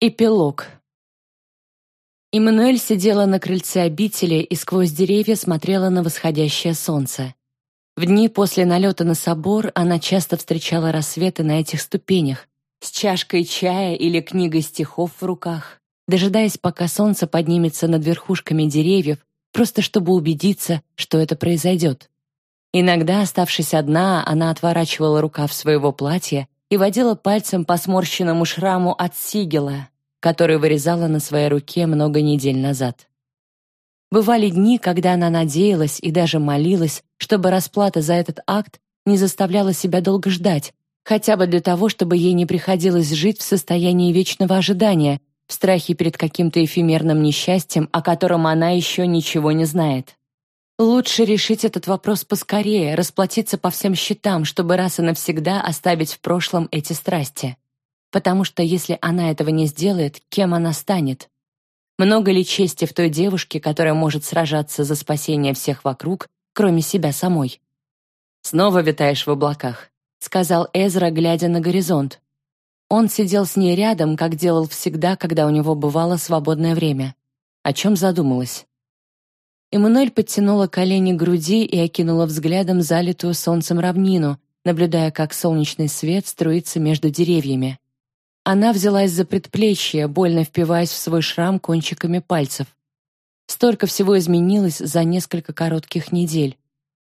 Эпилог. Эммануэль сидела на крыльце обители и сквозь деревья смотрела на восходящее солнце. В дни после налета на собор она часто встречала рассветы на этих ступенях, с чашкой чая или книгой стихов в руках, дожидаясь, пока солнце поднимется над верхушками деревьев, просто чтобы убедиться, что это произойдет. Иногда, оставшись одна, она отворачивала рукав своего платья и водила пальцем по сморщенному шраму от сигела, который вырезала на своей руке много недель назад. Бывали дни, когда она надеялась и даже молилась, чтобы расплата за этот акт не заставляла себя долго ждать, хотя бы для того, чтобы ей не приходилось жить в состоянии вечного ожидания, в страхе перед каким-то эфемерным несчастьем, о котором она еще ничего не знает. Лучше решить этот вопрос поскорее, расплатиться по всем счетам, чтобы раз и навсегда оставить в прошлом эти страсти. Потому что если она этого не сделает, кем она станет? Много ли чести в той девушке, которая может сражаться за спасение всех вокруг, кроме себя самой? «Снова витаешь в облаках», — сказал Эзра, глядя на горизонт. Он сидел с ней рядом, как делал всегда, когда у него бывало свободное время. О чем задумалась? Эммануэль подтянула колени к груди и окинула взглядом залитую солнцем равнину, наблюдая, как солнечный свет струится между деревьями. Она взялась за предплечье, больно впиваясь в свой шрам кончиками пальцев. Столько всего изменилось за несколько коротких недель.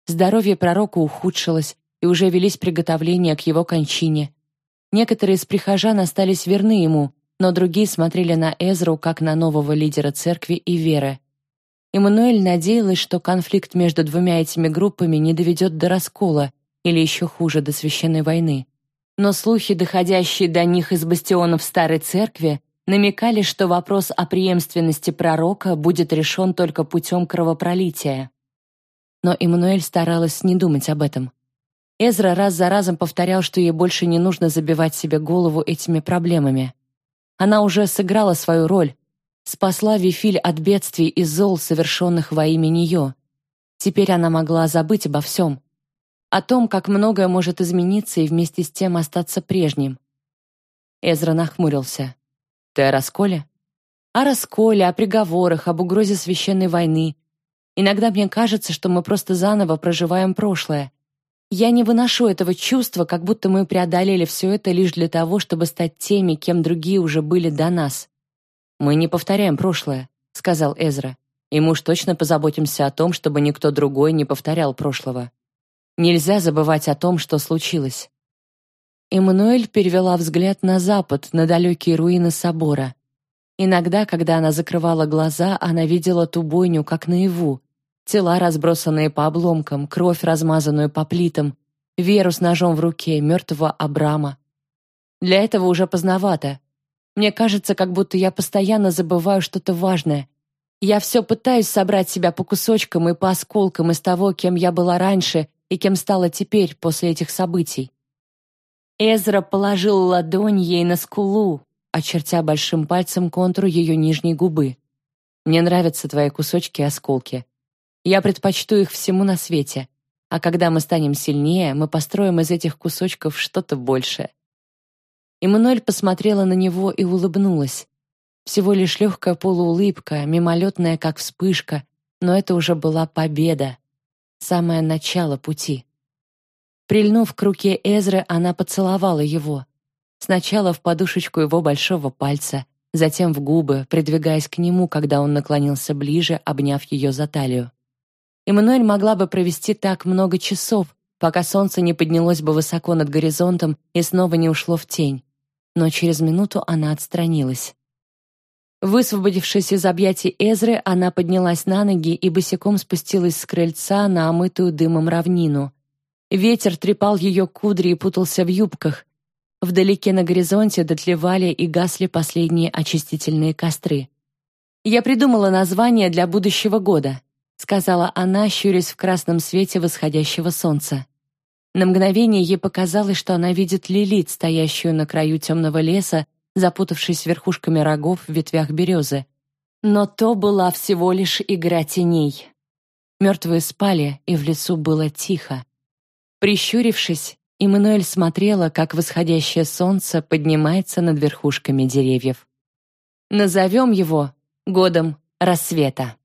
Здоровье пророка ухудшилось, и уже велись приготовления к его кончине. Некоторые из прихожан остались верны ему, но другие смотрели на Эзру как на нового лидера церкви и веры. Эммануэль надеялась, что конфликт между двумя этими группами не доведет до раскола или еще хуже, до священной войны. Но слухи, доходящие до них из бастионов Старой Церкви, намекали, что вопрос о преемственности пророка будет решен только путем кровопролития. Но Эммануэль старалась не думать об этом. Эзра раз за разом повторял, что ей больше не нужно забивать себе голову этими проблемами. Она уже сыграла свою роль, спасла Вифиль от бедствий и зол, совершенных во имя нее. Теперь она могла забыть обо всем. О том, как многое может измениться и вместе с тем остаться прежним. Эзра нахмурился. «Ты о расколе?» «О расколе, о приговорах, об угрозе священной войны. Иногда мне кажется, что мы просто заново проживаем прошлое. Я не выношу этого чувства, как будто мы преодолели все это лишь для того, чтобы стать теми, кем другие уже были до нас. «Мы не повторяем прошлое», — сказал Эзра. «И мы уж точно позаботимся о том, чтобы никто другой не повторял прошлого. Нельзя забывать о том, что случилось». Эммануэль перевела взгляд на запад, на далекие руины собора. Иногда, когда она закрывала глаза, она видела ту бойню, как наяву. Тела, разбросанные по обломкам, кровь, размазанную по плитам, Веру с ножом в руке, мертвого Абрама. Для этого уже поздновато, мне кажется, как будто я постоянно забываю что-то важное. Я все пытаюсь собрать себя по кусочкам и по осколкам из того, кем я была раньше и кем стала теперь после этих событий. Эзра положил ладонь ей на скулу, очертя большим пальцем контур ее нижней губы. «Мне нравятся твои кусочки и осколки. Я предпочту их всему на свете. А когда мы станем сильнее, мы построим из этих кусочков что-то большее. Эммануэль посмотрела на него и улыбнулась. Всего лишь легкая полуулыбка, мимолетная, как вспышка, но это уже была победа. Самое начало пути. Прильнув к руке Эзры, она поцеловала его. Сначала в подушечку его большого пальца, затем в губы, придвигаясь к нему, когда он наклонился ближе, обняв ее за талию. Эммануэль могла бы провести так много часов, пока солнце не поднялось бы высоко над горизонтом и снова не ушло в тень но через минуту она отстранилась. Высвободившись из объятий Эзры, она поднялась на ноги и босиком спустилась с крыльца на омытую дымом равнину. Ветер трепал ее кудри и путался в юбках. Вдалеке на горизонте дотлевали и гасли последние очистительные костры. «Я придумала название для будущего года», — сказала она, щурясь в красном свете восходящего солнца. На мгновение ей показалось, что она видит Лилит, стоящую на краю темного леса, запутавшись верхушками рогов в ветвях березы. Но то была всего лишь игра теней. Мертвые спали, и в лесу было тихо. Прищурившись, Эммануэль смотрела, как восходящее солнце поднимается над верхушками деревьев. Назовем его годом рассвета.